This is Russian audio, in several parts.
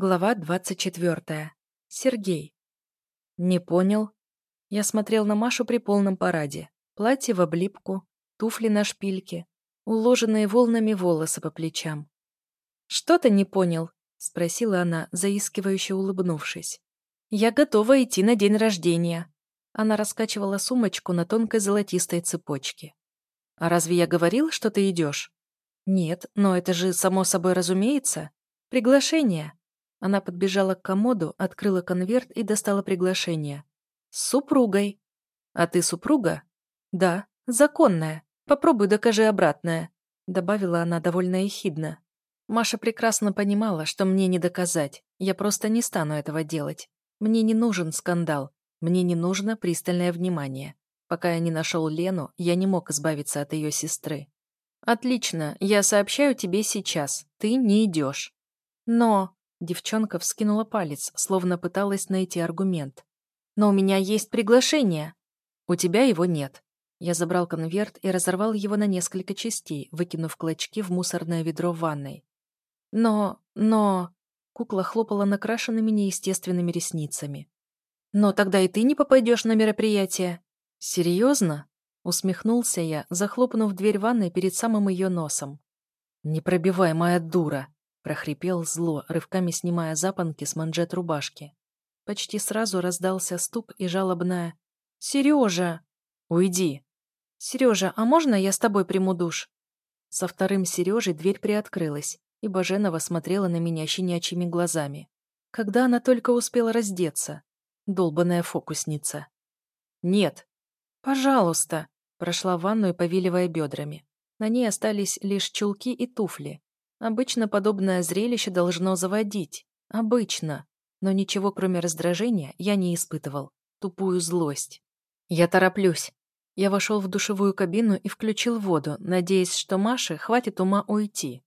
Глава 24. Сергей. Не понял. Я смотрел на Машу при полном параде. Платье в облипку, туфли на шпильке, уложенные волнами волосы по плечам. «Что-то не понял?» — спросила она, заискивающе улыбнувшись. «Я готова идти на день рождения». Она раскачивала сумочку на тонкой золотистой цепочке. «А разве я говорил, что ты идешь?» «Нет, но это же само собой разумеется. Приглашение». Она подбежала к комоду, открыла конверт и достала приглашение. «С супругой». «А ты супруга?» «Да, законная. Попробуй докажи обратное», — добавила она довольно ехидно. Маша прекрасно понимала, что мне не доказать. Я просто не стану этого делать. Мне не нужен скандал. Мне не нужно пристальное внимание. Пока я не нашел Лену, я не мог избавиться от ее сестры. «Отлично, я сообщаю тебе сейчас. Ты не идешь». «Но...» Девчонка вскинула палец, словно пыталась найти аргумент. «Но у меня есть приглашение». «У тебя его нет». Я забрал конверт и разорвал его на несколько частей, выкинув клочки в мусорное ведро в ванной. «Но... но...» Кукла хлопала накрашенными неестественными ресницами. «Но тогда и ты не попадешь на мероприятие». «Серьезно?» Усмехнулся я, захлопнув дверь ванной перед самым ее носом. «Непробиваемая дура!» Прохрипел зло, рывками снимая запонки с манжет рубашки. Почти сразу раздался стук и жалобная «Сережа!» «Уйди!» «Сережа, а можно я с тобой приму душ?» Со вторым Сережей дверь приоткрылась, и Баженова смотрела на меня щенячьими глазами. Когда она только успела раздеться? Долбаная фокусница. «Нет!» «Пожалуйста!» Прошла в ванную, повиливая бедрами. На ней остались лишь чулки и туфли, Обычно подобное зрелище должно заводить. Обычно. Но ничего, кроме раздражения, я не испытывал. Тупую злость. Я тороплюсь. Я вошел в душевую кабину и включил воду, надеясь, что Маше хватит ума уйти.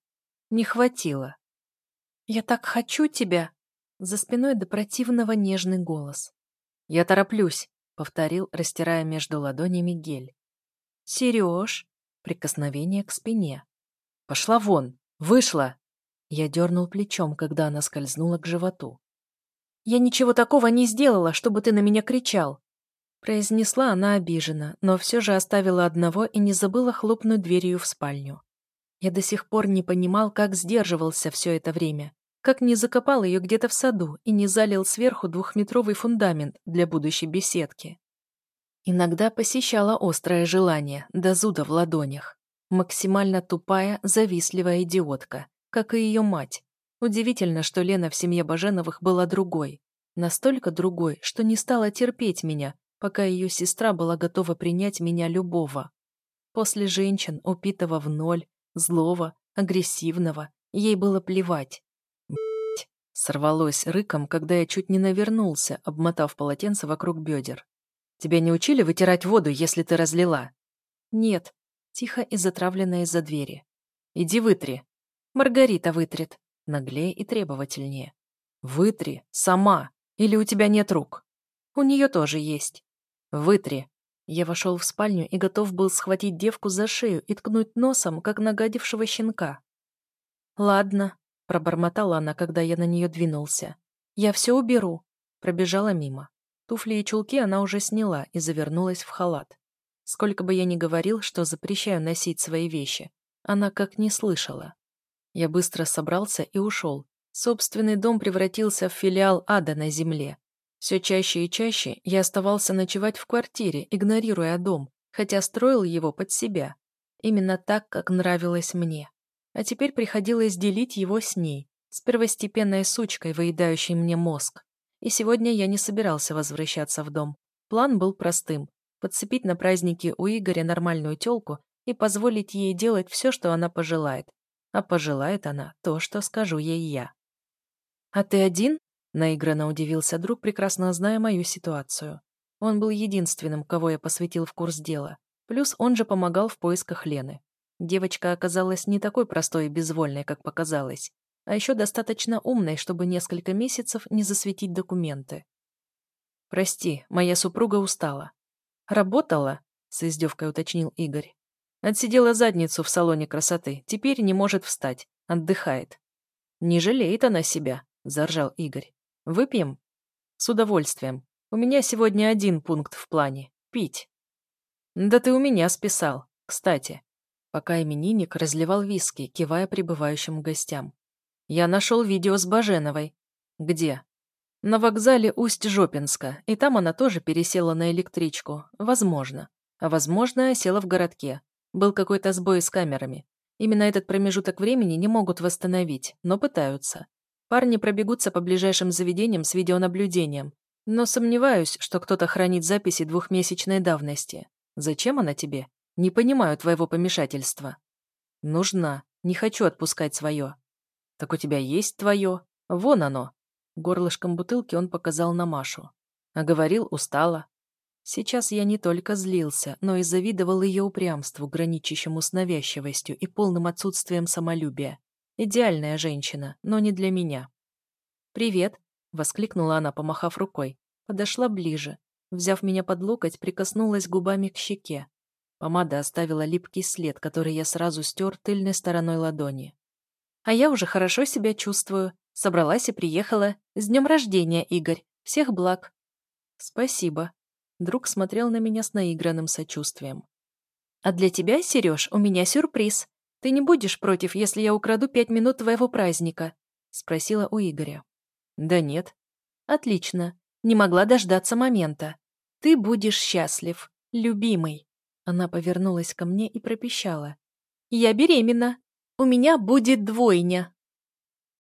Не хватило. «Я так хочу тебя!» За спиной до противного нежный голос. «Я тороплюсь», — повторил, растирая между ладонями гель. «Сереж!» — прикосновение к спине. «Пошла вон!» «Вышла!» Я дернул плечом, когда она скользнула к животу. «Я ничего такого не сделала, чтобы ты на меня кричал!» Произнесла она обиженно, но все же оставила одного и не забыла хлопнуть дверью в спальню. Я до сих пор не понимал, как сдерживался все это время, как не закопал ее где-то в саду и не залил сверху двухметровый фундамент для будущей беседки. Иногда посещало острое желание, до зуда в ладонях. Максимально тупая, завистливая идиотка, как и ее мать. Удивительно, что Лена в семье Баженовых была другой. Настолько другой, что не стала терпеть меня, пока ее сестра была готова принять меня любого. После женщин, упитого в ноль, злого, агрессивного, ей было плевать. Б***ь, сорвалось рыком, когда я чуть не навернулся, обмотав полотенце вокруг бедер. «Тебя не учили вытирать воду, если ты разлила?» «Нет», Тихо и затравленно из-за двери. «Иди вытри». Маргарита вытрет. Наглее и требовательнее. «Вытри. Сама. Или у тебя нет рук?» «У нее тоже есть». «Вытри». Я вошел в спальню и готов был схватить девку за шею и ткнуть носом, как нагадившего щенка. «Ладно», — пробормотала она, когда я на нее двинулся. «Я все уберу». Пробежала мимо. Туфли и чулки она уже сняла и завернулась в халат. Сколько бы я ни говорил, что запрещаю носить свои вещи, она как не слышала. Я быстро собрался и ушел. Собственный дом превратился в филиал ада на земле. Все чаще и чаще я оставался ночевать в квартире, игнорируя дом, хотя строил его под себя. Именно так, как нравилось мне. А теперь приходилось делить его с ней, с первостепенной сучкой, выедающей мне мозг. И сегодня я не собирался возвращаться в дом. План был простым подцепить на празднике у Игоря нормальную тёлку и позволить ей делать все, что она пожелает. А пожелает она то, что скажу ей я. «А ты один?» — наигранно удивился друг, прекрасно зная мою ситуацию. Он был единственным, кого я посвятил в курс дела. Плюс он же помогал в поисках Лены. Девочка оказалась не такой простой и безвольной, как показалось, а еще достаточно умной, чтобы несколько месяцев не засветить документы. «Прости, моя супруга устала. «Работала?» — с издевкой уточнил Игорь. Отсидела задницу в салоне красоты, теперь не может встать, отдыхает. Не жалеет она себя, — заржал Игорь. «Выпьем?» «С удовольствием. У меня сегодня один пункт в плане — пить». «Да ты у меня списал, кстати». Пока именинник разливал виски, кивая прибывающим гостям. «Я нашел видео с Баженовой». «Где?» «На вокзале Усть-Жопинска, и там она тоже пересела на электричку. Возможно. А возможно, села в городке. Был какой-то сбой с камерами. Именно этот промежуток времени не могут восстановить, но пытаются. Парни пробегутся по ближайшим заведениям с видеонаблюдением. Но сомневаюсь, что кто-то хранит записи двухмесячной давности. Зачем она тебе? Не понимаю твоего помешательства. Нужна. Не хочу отпускать свое. Так у тебя есть твое. Вон оно. Горлышком бутылки он показал на Машу. А говорил, устала. Сейчас я не только злился, но и завидовал ее упрямству, граничащему с навязчивостью и полным отсутствием самолюбия. Идеальная женщина, но не для меня. «Привет», — воскликнула она, помахав рукой. Подошла ближе. Взяв меня под локоть, прикоснулась губами к щеке. Помада оставила липкий след, который я сразу стер тыльной стороной ладони. «А я уже хорошо себя чувствую. Собралась и приехала. С днем рождения, Игорь. Всех благ». «Спасибо», Друг смотрел на меня с наигранным сочувствием. «А для тебя, Сереж, у меня сюрприз. Ты не будешь против, если я украду пять минут твоего праздника?» Спросила у Игоря. «Да нет». «Отлично. Не могла дождаться момента. Ты будешь счастлив, любимый». Она повернулась ко мне и пропищала. «Я беременна. У меня будет двойня».